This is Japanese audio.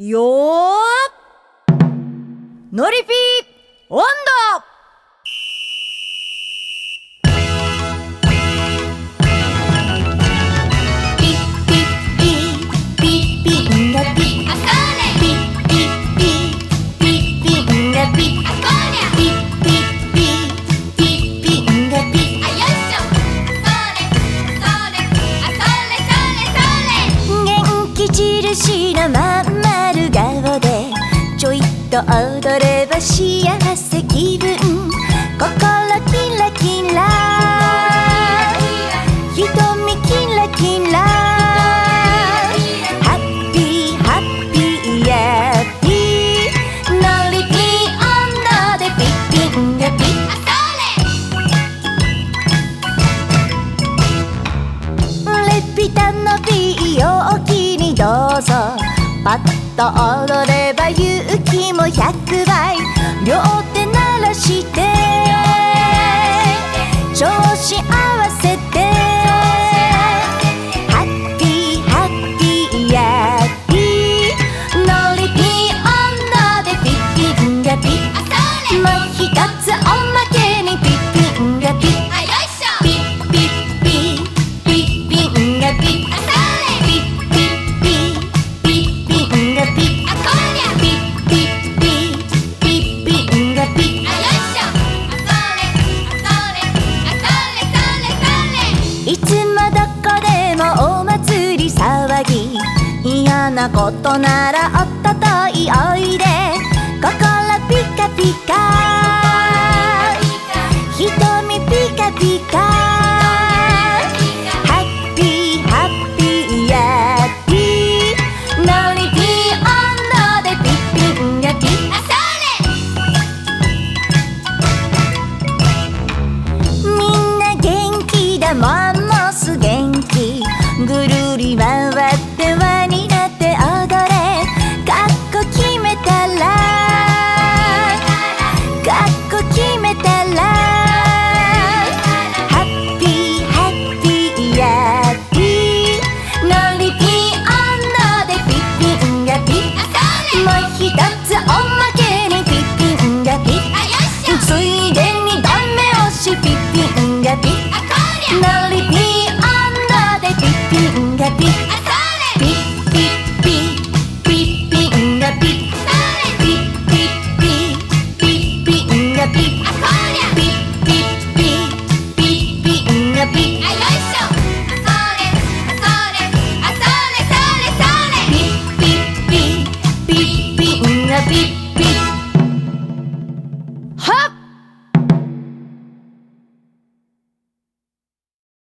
よーノリピー温度。と踊れば幸せ気分。心キラキラ。瞳キラキラ。ハッピーハッピーヤッピー。りリピー女でピッピンがピッ。レピタのピーを気にどうぞ。パッと踊れば言う100倍。両手鳴らしてならおっとといおいで。心ピカピカ。瞳ピカピカ。